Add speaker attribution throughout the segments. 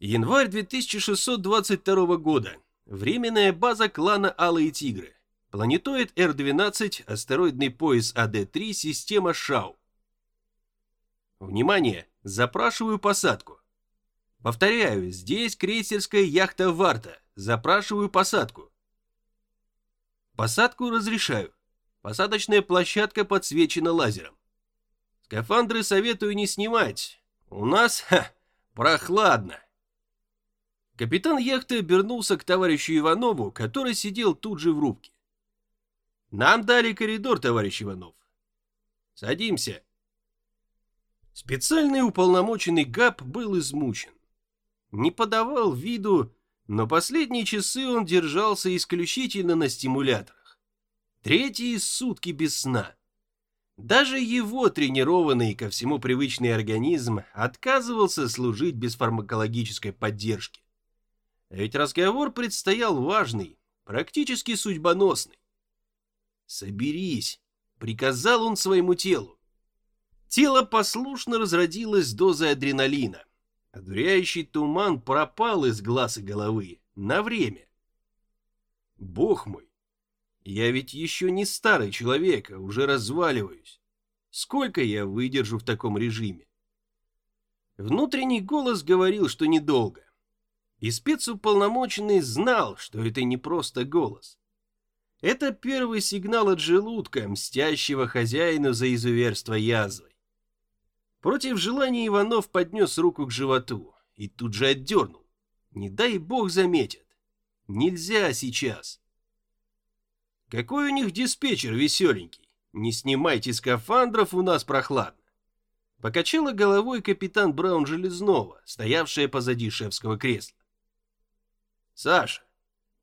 Speaker 1: Январь 2622 года. Временная база клана Алые Тигры. Планетоид Р-12, астероидный пояс АД-3, система ШАУ. Внимание! Запрашиваю посадку. Повторяю, здесь крейсерская яхта Варта. Запрашиваю посадку. Посадку разрешаю. Посадочная площадка подсвечена лазером. Скафандры советую не снимать. У нас, ха, прохладно. Капитан яхты обернулся к товарищу Иванову, который сидел тут же в рубке. Нам дали коридор, товарищ Иванов. Садимся. Специальный уполномоченный ГАП был измучен. Не подавал виду, но последние часы он держался исключительно на стимуляторах. Третьи сутки без сна. Даже его тренированный ко всему привычный организм отказывался служить без фармакологической поддержки. Ведь разговор предстоял важный, практически судьбоносный. «Соберись», — приказал он своему телу. Тело послушно разродилось дозой адреналина. Одуряющий туман пропал из глаз и головы на время. Бог мой, я ведь еще не старый человек, а уже разваливаюсь. Сколько я выдержу в таком режиме? Внутренний голос говорил, что недолго. И спецуполномоченный знал, что это не просто голос. Это первый сигнал от желудка, мстящего хозяину за изуверство язвой. Против желания Иванов поднес руку к животу и тут же отдернул. Не дай бог заметят. Нельзя сейчас. Какой у них диспетчер веселенький. Не снимайте скафандров, у нас прохладно. Покачала головой капитан Браун Железного, стоявшая позади шефского кресла. «Саша,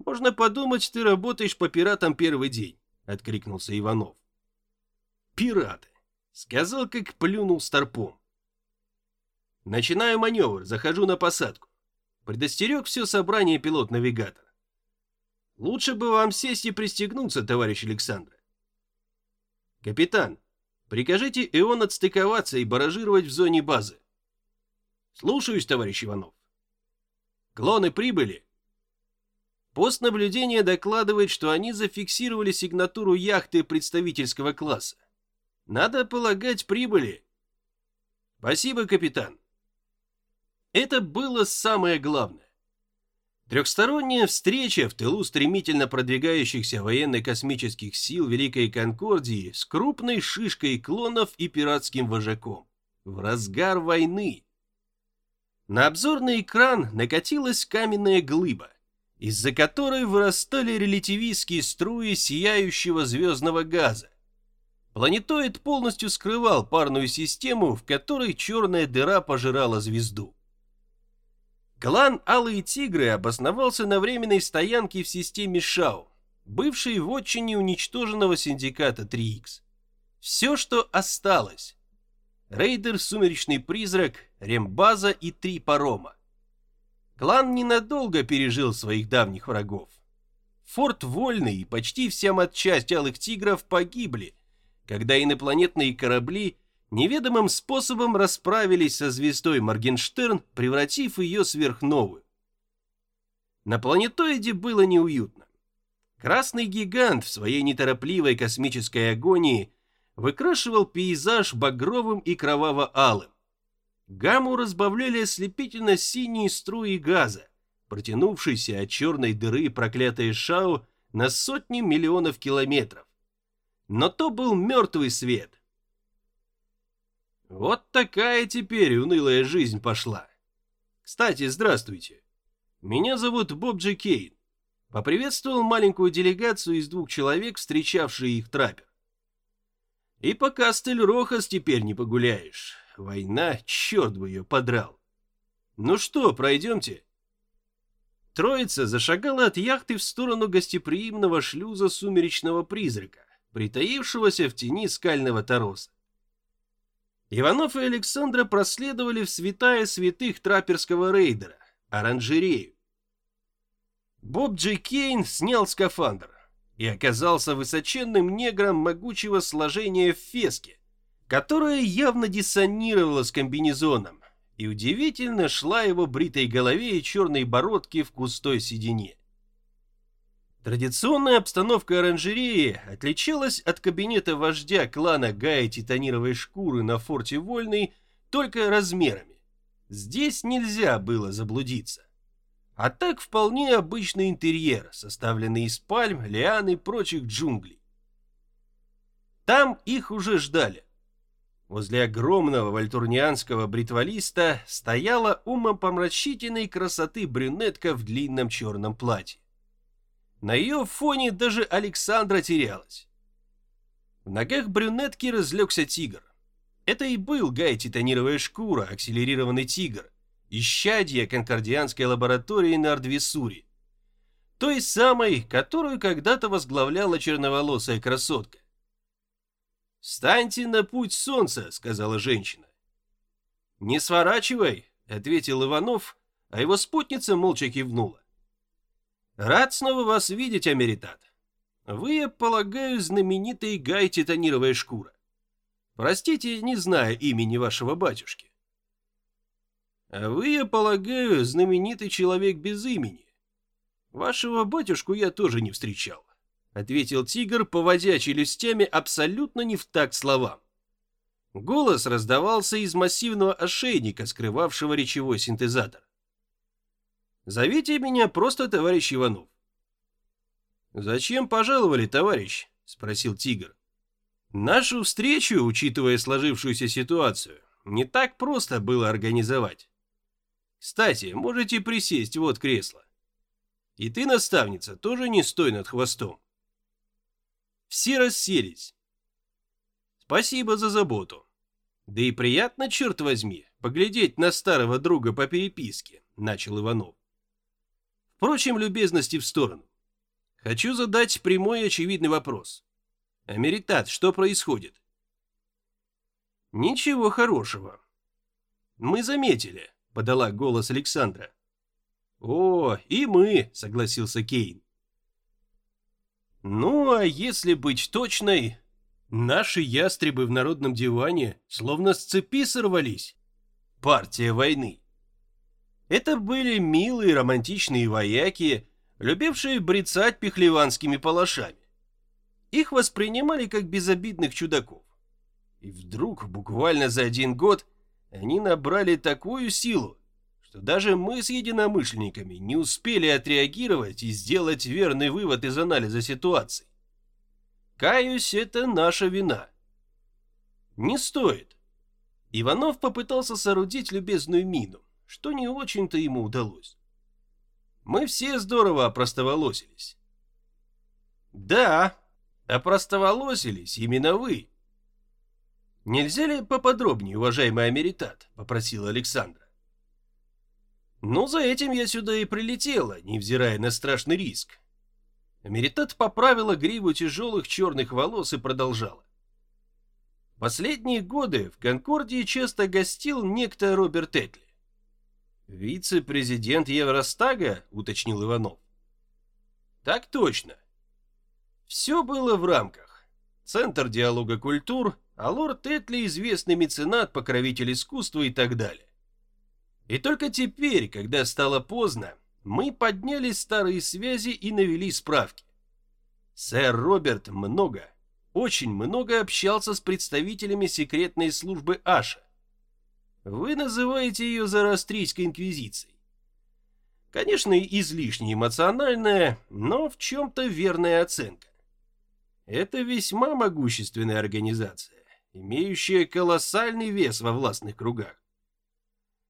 Speaker 1: можно подумать, ты работаешь по пиратам первый день», — откликнулся Иванов. «Пираты», — сказал, как плюнул старпом. «Начинаю маневр, захожу на посадку. Предостерег все собрание пилот-навигатор. Лучше бы вам сесть и пристегнуться, товарищ Александр. Капитан, прикажите Ион отстыковаться и баражировать в зоне базы. Слушаюсь, товарищ Иванов. Клоны прибыли. Пост наблюдения докладывает, что они зафиксировали сигнатуру яхты представительского класса. Надо полагать, прибыли. Спасибо, капитан. Это было самое главное. Трехсторонняя встреча в тылу стремительно продвигающихся военно-космических сил Великой Конкордии с крупной шишкой клонов и пиратским вожаком. В разгар войны. На обзорный экран накатилась каменная глыба из-за которой вырастали релятивистские струи сияющего звездного газа. Планетоид полностью скрывал парную систему, в которой черная дыра пожирала звезду. Клан Алые Тигры обосновался на временной стоянке в системе Шау, бывшей вотчине уничтоженного синдиката 3Х. Все, что осталось. Рейдер, Сумеречный Призрак, Рембаза и три парома. Клан ненадолго пережил своих давних врагов. Форт Вольный и почти вся матчасть Алых Тигров погибли, когда инопланетные корабли неведомым способом расправились со звездой Моргенштерн, превратив ее сверхновую. На планетоиде было неуютно. Красный гигант в своей неторопливой космической агонии выкрашивал пейзаж багровым и кроваво-алым. Гамму разбавляли ослепительно-синие струи газа, протянувшиеся от черной дыры проклятой Шау на сотни миллионов километров. Но то был мертвый свет. Вот такая теперь унылая жизнь пошла. Кстати, здравствуйте. Меня зовут Боб Джи Кейн. Поприветствовал маленькую делегацию из двух человек, встречавшие их траппер. И пока стель Рохас теперь не погуляешь. Война, черт бы ее подрал. Ну что, пройдемте. Троица зашагала от яхты в сторону гостеприимного шлюза сумеречного призрака, притаившегося в тени скального тороса. Иванов и Александра проследовали в святая святых трапперского рейдера, оранжерею. Боб Джей Кейн снял скафандр и оказался высоченным негром могучего сложения в феске, которая явно диссонировала с комбинезоном, и удивительно шла его бритой голове и черной бородке в густой седине. Традиционная обстановка оранжереи отличалась от кабинета вождя клана Гая Титанировой шкуры на форте Вольный только размерами. Здесь нельзя было заблудиться. А так вполне обычный интерьер, составленный из пальм, лиан и прочих джунглей. Там их уже ждали. Возле огромного вальтурнианского бритвалиста стояла умопомрачительной красоты брюнетка в длинном черном платье. На ее фоне даже Александра терялась. В ногах брюнетки разлегся тигр. Это и был Гай Титанировая шкура, акселерированный тигр, исчадье конкордианской лаборатории на Ардвисуре. Той самой, которую когда-то возглавляла черноволосая красотка. «Встаньте на путь солнца», — сказала женщина. «Не сворачивай», — ответил Иванов, а его спутница молча кивнула. «Рад снова вас видеть, Америтат. Вы, я полагаю, знаменитый Гай Титанировая шкура. Простите, не знаю имени вашего батюшки». «А вы, я полагаю, знаменитый человек без имени. Вашего батюшку я тоже не встречал ответил тигр, поводя челюстями абсолютно не в такт словам. Голос раздавался из массивного ошейника, скрывавшего речевой синтезатор. «Зовите меня просто товарищ Иванов». «Зачем пожаловали, товарищ?» — спросил тигр. «Нашу встречу, учитывая сложившуюся ситуацию, не так просто было организовать. Кстати, можете присесть, вот кресло. И ты, наставница, тоже не стой над хвостом. Все расселись. Спасибо за заботу. Да и приятно, черт возьми, поглядеть на старого друга по переписке, начал Иванов. Впрочем, любезности в сторону. Хочу задать прямой очевидный вопрос. Америтат, что происходит? Ничего хорошего. Мы заметили, подала голос Александра. О, и мы, согласился Кейн. Ну, а если быть точной, наши ястребы в народном диване словно с цепи сорвались. Партия войны. Это были милые романтичные вояки, любившие брецать пехлеванскими палашами. Их воспринимали как безобидных чудаков. И вдруг, буквально за один год, они набрали такую силу, что даже мы с единомышленниками не успели отреагировать и сделать верный вывод из анализа ситуации. Каюсь, это наша вина. Не стоит. Иванов попытался соорудить любезную мину, что не очень-то ему удалось. Мы все здорово опростоволосились. Да, опростоволосились именно вы. Нельзя ли поподробнее, уважаемый Америтат, попросил Александр. Ну, за этим я сюда и прилетела, невзирая на страшный риск. Америтат поправила гриву тяжелых черных волос и продолжала. Последние годы в Конкордии часто гостил некто Роберт Этли. «Вице-президент Евростага?» — уточнил Иванов. «Так точно. Все было в рамках. Центр диалога культур, а лорд Этли — известный меценат, покровитель искусства и так далее. И только теперь, когда стало поздно, мы подняли старые связи и навели справки. Сэр Роберт много, очень много общался с представителями секретной службы Аша. Вы называете ее Зороастрийской инквизицией. Конечно, излишне эмоциональная, но в чем-то верная оценка. Это весьма могущественная организация, имеющая колоссальный вес во властных кругах.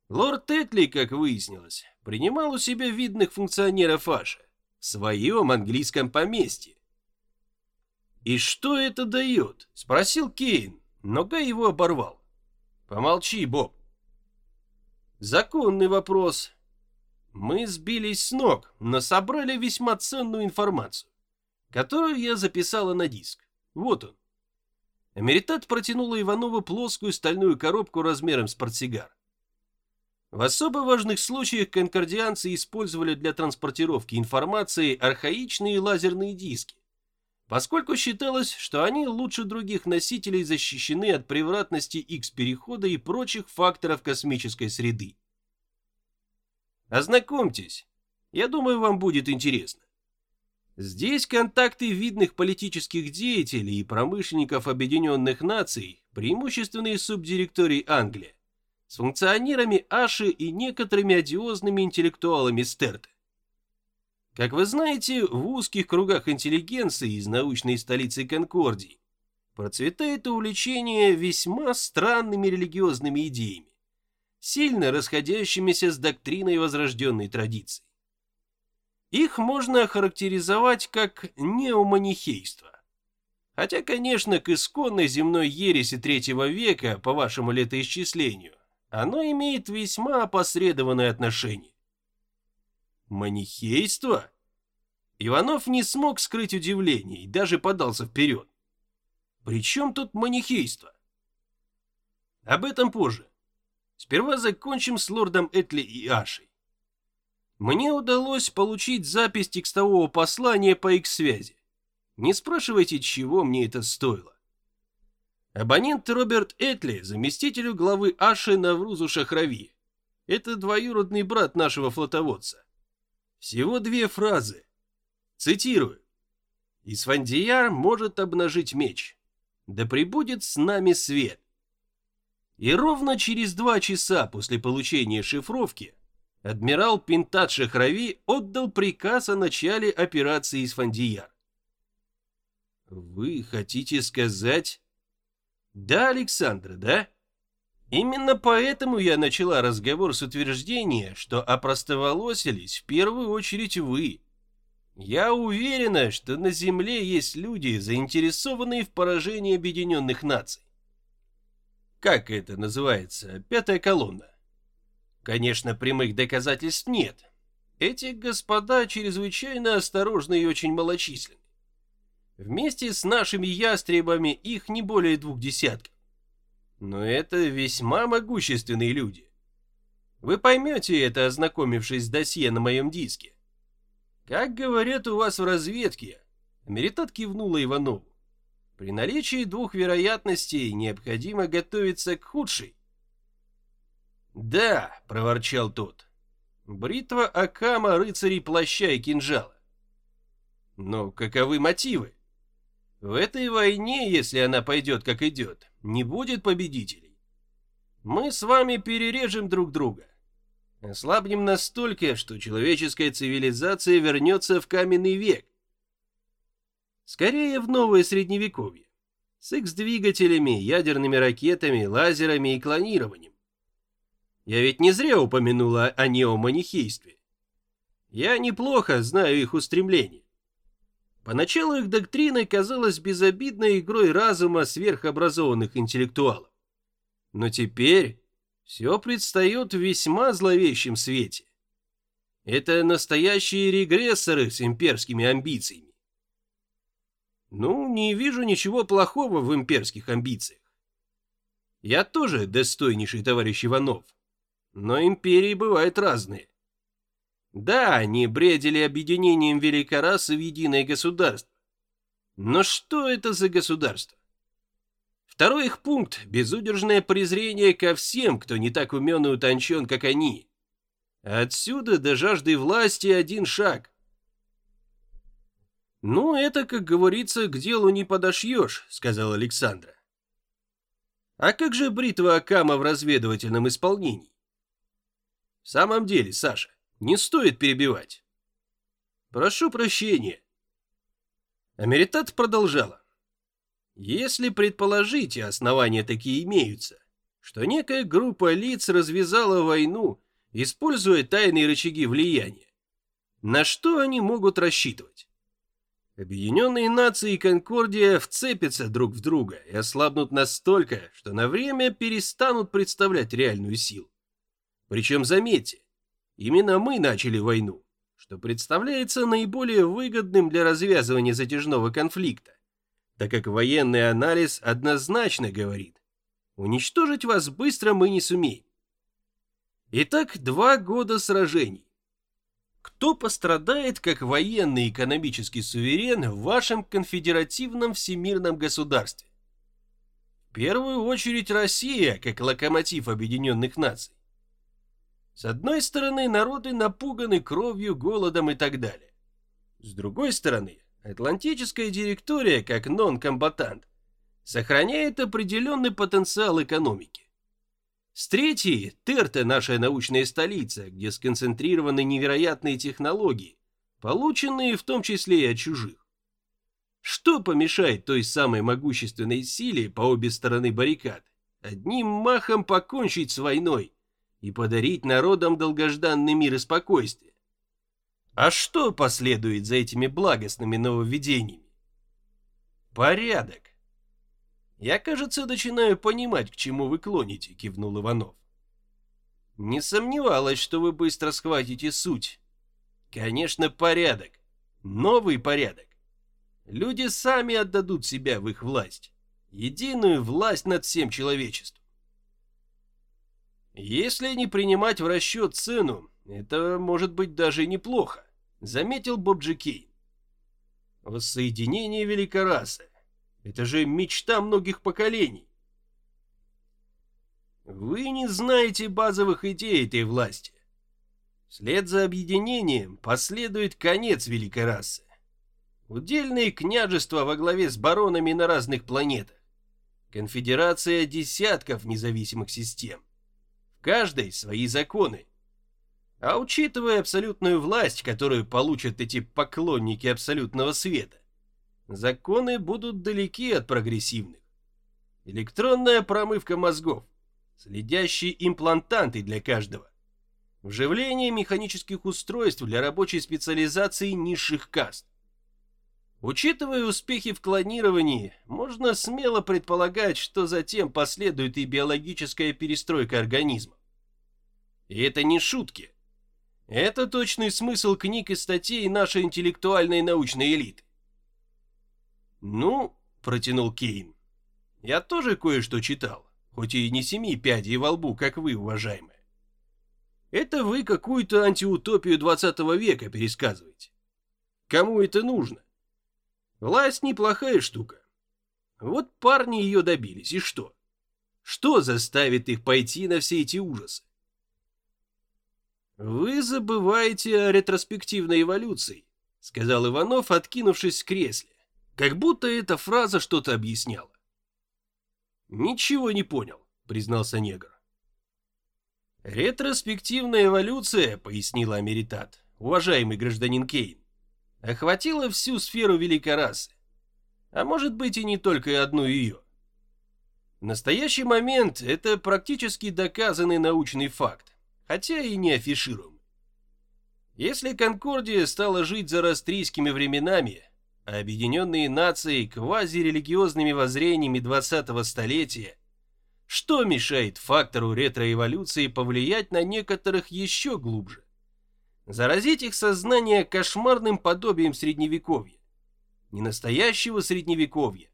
Speaker 1: Лорд Тетли, как выяснилось, принимал у себя видных функционеров Аша в своем английском поместье. «И что это дает?» – спросил Кейн, но Гай его оборвал. «Помолчи, Боб». Законный вопрос. Мы сбились с ног, но собрали весьма ценную информацию, которую я записала на диск. Вот он. Америтат протянула Иванову плоскую стальную коробку размером с портсигар. В особо важных случаях конкордианцы использовали для транспортировки информации архаичные лазерные диски, поскольку считалось, что они лучше других носителей защищены от превратности X-перехода и прочих факторов космической среды. Ознакомьтесь, я думаю, вам будет интересно. Здесь контакты видных политических деятелей и промышленников Объединенных Наций, преимущественные субдиректорий Англии, с функционерами Аши и некоторыми одиозными интеллектуалами Стерта. Как вы знаете, в узких кругах интеллигенции из научной столицы Конкордии процветает увлечение весьма странными религиозными идеями, сильно расходящимися с доктриной возрожденной традиции. Их можно охарактеризовать как неоманихейство. Хотя, конечно, к исконной земной ереси третьего века, по вашему летоисчислению, оно имеет весьма опосредованное отношение. Манихейство? Иванов не смог скрыть удивление и даже подался вперед. При чем тут манихейство? Об этом позже. Сперва закончим с лордом Этли и Ашей. Мне удалось получить запись текстового послания по X-связи. Не спрашивайте, чего мне это стоило. Абонент Роберт Этли, заместителю главы Аши Наврузу Шахрави. Это двоюродный брат нашего флотоводца. Всего две фразы. Цитирую. «Исфандияр может обнажить меч. Да пребудет с нами свет». И ровно через два часа после получения шифровки адмирал Пинтат Шахрави отдал приказ о начале операции Исфандияр. «Вы хотите сказать...» «Да, Александра, да?» Именно поэтому я начала разговор с утверждения, что опростоволосились в первую очередь вы. Я уверена, что на Земле есть люди, заинтересованные в поражении объединенных наций. Как это называется? Пятая колонна. Конечно, прямых доказательств нет. Эти господа чрезвычайно осторожны и очень малочисленны. Вместе с нашими ястребами их не более двух десятков. Но это весьма могущественные люди. Вы поймете это, ознакомившись с досье на моем диске. Как говорят у вас в разведке, Америтат кивнула Иванову. При наличии двух вероятностей необходимо готовиться к худшей. «Да», — проворчал тот, — «бритва Акама рыцарей плаща и кинжала». Но каковы мотивы? В этой войне, если она пойдет как идет, не будет победителей. Мы с вами перережем друг друга. Ослабнем настолько, что человеческая цивилизация вернется в каменный век. Скорее в новое средневековье. С X-двигателями, ядерными ракетами, лазерами и клонированием. Я ведь не зря упомянула о неоманихействе. Я неплохо знаю их устремления. Поначалу их доктрина казалась безобидной игрой разума сверхобразованных интеллектуалов. Но теперь все предстает в весьма зловещем свете. Это настоящие регрессоры с имперскими амбициями. Ну, не вижу ничего плохого в имперских амбициях. Я тоже достойнейший товарищ Иванов, но империи бывают разные. Да, они бредили объединением великой расы в единое государство. Но что это за государство? Второй их пункт – безудержное презрение ко всем, кто не так умен и утончен, как они. Отсюда до жажды власти один шаг. «Ну, это, как говорится, к делу не подошьешь», – сказал Александра. «А как же бритва Акама в разведывательном исполнении?» «В самом деле, Саша, не стоит перебивать. Прошу прощения. Америтат продолжала. Если предположить, а основания такие имеются, что некая группа лиц развязала войну, используя тайные рычаги влияния, на что они могут рассчитывать? Объединенные нации и Конкордия вцепятся друг в друга и ослабнут настолько, что на время перестанут представлять реальную силу. Причем, заметьте, Именно мы начали войну, что представляется наиболее выгодным для развязывания затяжного конфликта, так как военный анализ однозначно говорит, уничтожить вас быстро мы не сумеем. Итак, два года сражений. Кто пострадает как военный экономический суверен в вашем конфедеративном всемирном государстве? В первую очередь Россия, как локомотив объединенных наций. С одной стороны, народы напуганы кровью, голодом и так далее. С другой стороны, Атлантическая директория, как нон-комбатант, сохраняет определенный потенциал экономики. С третьей, Терте – наша научная столица, где сконцентрированы невероятные технологии, полученные в том числе и от чужих. Что помешает той самой могущественной силе по обе стороны баррикад одним махом покончить с войной и подарить народам долгожданный мир и спокойствие? А что последует за этими благостными нововведениями? Порядок. Я, кажется, начинаю понимать, к чему вы клоните, кивнул Иванов. Не сомневалась, что вы быстро схватите суть. Конечно, порядок. Новый порядок. Люди сами отдадут себя в их власть. Единую власть над всем человечеством. Если не принимать в расчет цену, это может быть даже неплохо, заметил Боб Джекейн. Воссоединение великорасы. Это же мечта многих поколений. Вы не знаете базовых идей этой власти. Вслед за объединением последует конец великой расы. Удельные княжества во главе с баронами на разных планетах. Конфедерация десятков независимых систем. Каждой свои законы. А учитывая абсолютную власть, которую получат эти поклонники абсолютного света, законы будут далеки от прогрессивных. Электронная промывка мозгов, следящие имплантанты для каждого, вживление механических устройств для рабочей специализации низших каст. Учитывая успехи в клонировании, можно смело предполагать, что затем последует и биологическая перестройка организма. И это не шутки. Это точный смысл книг и статей нашей интеллектуальной научной элиты. «Ну», — протянул Кейн, — «я тоже кое-что читал, хоть и не семи пядей во лбу, как вы, уважаемые. Это вы какую-то антиутопию 20 века пересказываете. Кому это нужно? Власть неплохая штука. Вот парни ее добились, и что? Что заставит их пойти на все эти ужасы? «Вы забываете о ретроспективной эволюции», — сказал Иванов, откинувшись в кресле. Как будто эта фраза что-то объясняла. «Ничего не понял», — признался негр. «Ретроспективная эволюция», — пояснила Америтат, уважаемый гражданин Кейн, охватила всю сферу великой расы. А может быть и не только одну ее. В настоящий момент это практически доказанный научный факт, хотя и не афишируем. Если Конкордия стала жить за растрийскими временами, а Объединенные Нации квазирелигиозными воззрениями 20-го столетия, что мешает фактору ретроэволюции повлиять на некоторых еще глубже? Заразить их сознание кошмарным подобием средневековья. Не настоящего средневековья,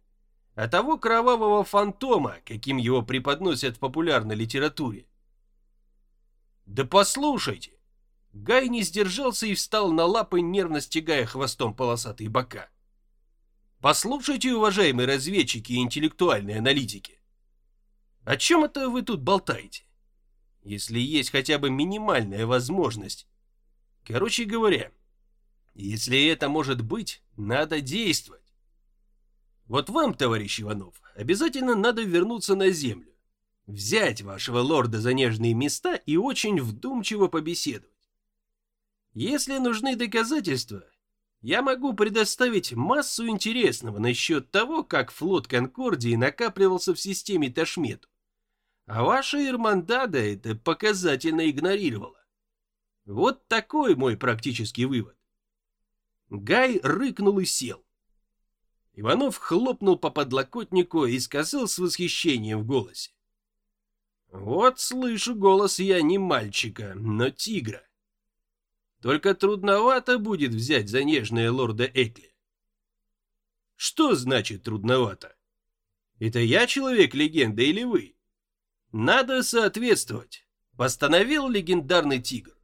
Speaker 1: а того кровавого фантома, каким его преподносят в популярной литературе. Да послушайте! Гай не сдержался и встал на лапы, нервно стягая хвостом полосатые бока. Послушайте, уважаемые разведчики и интеллектуальные аналитики. О чем это вы тут болтаете? Если есть хотя бы минимальная возможность. Короче говоря, если это может быть, надо действовать. Вот вам, товарищ Иванов, обязательно надо вернуться на землю, взять вашего лорда за нежные места и очень вдумчиво побеседовать. Если нужны доказательства, я могу предоставить массу интересного насчет того, как флот Конкордии накапливался в системе Ташмету. А ваша Ирмандада это показательно игнорировала. Вот такой мой практический вывод. Гай рыкнул и сел. Иванов хлопнул по подлокотнику и сказал с восхищением в голосе. Вот слышу голос я не мальчика, но тигра. Только трудновато будет взять за нежное лорда Экли. Что значит трудновато? Это я человек-легенда или вы? Надо соответствовать, постановил легендарный тигр.